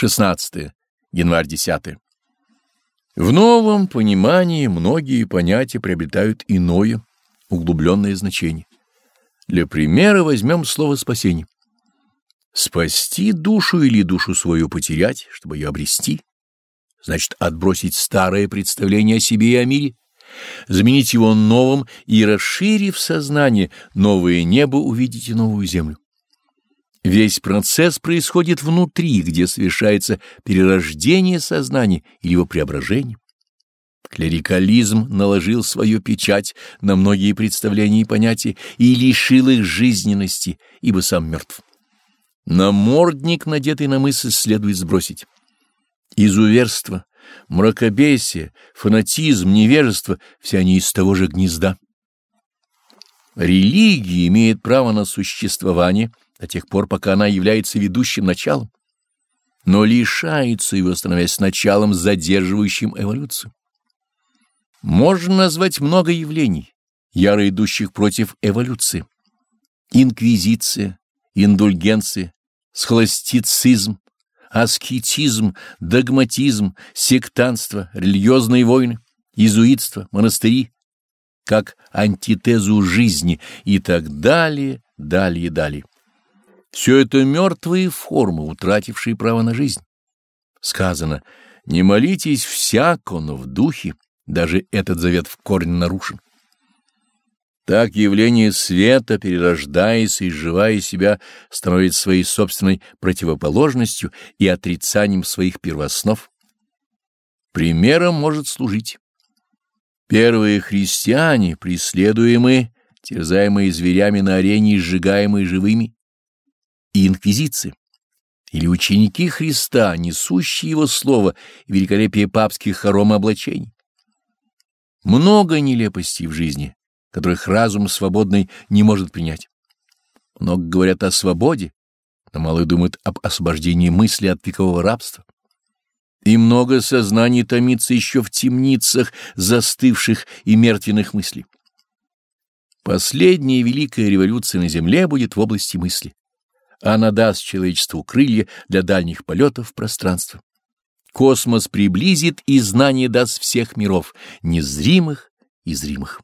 16. Январь 10. В новом понимании многие понятия приобретают иное, углубленное значение. Для примера возьмем слово «спасение». Спасти душу или душу свою потерять, чтобы ее обрести, значит отбросить старое представление о себе и о мире, заменить его новым и, расширив сознание, новое небо увидите новую землю. Весь процесс происходит внутри, где совершается перерождение сознания или его преображение. Клерикализм наложил свою печать на многие представления и понятия и лишил их жизненности, ибо сам мертв. Намордник, надетый на мысль, следует сбросить. Изуверство, мракобесие, фанатизм, невежество — все они из того же гнезда. Религия имеет право на существование — до тех пор, пока она является ведущим началом, но лишается его, становясь началом, задерживающим эволюцию. Можно назвать много явлений, яро идущих против эволюции. Инквизиция, индульгенция, схоластицизм, аскетизм, догматизм, сектантство, религиозные войны, иезуитство, монастыри, как антитезу жизни и так далее, далее, далее. Все это мертвые формы, утратившие право на жизнь. Сказано, не молитесь всяко, но в духе, даже этот завет в корне нарушен. Так явление света, перерождаясь и изживая себя, становится своей собственной противоположностью и отрицанием своих первооснов. Примером может служить. Первые христиане, преследуемые, терзаемые зверями на арене и сжигаемые живыми, и инквизиции, или ученики Христа, несущие Его Слово и великолепие папских хором облачений. Много нелепостей в жизни, которых разум свободный не может принять. Много говорят о свободе, но мало думают об освобождении мысли от векового рабства. И много сознаний томится еще в темницах застывших и мертвенных мыслей. Последняя великая революция на Земле будет в области мысли. Она даст человечеству крылья для дальних полетов в пространство. Космос приблизит и знание даст всех миров, незримых и зримых.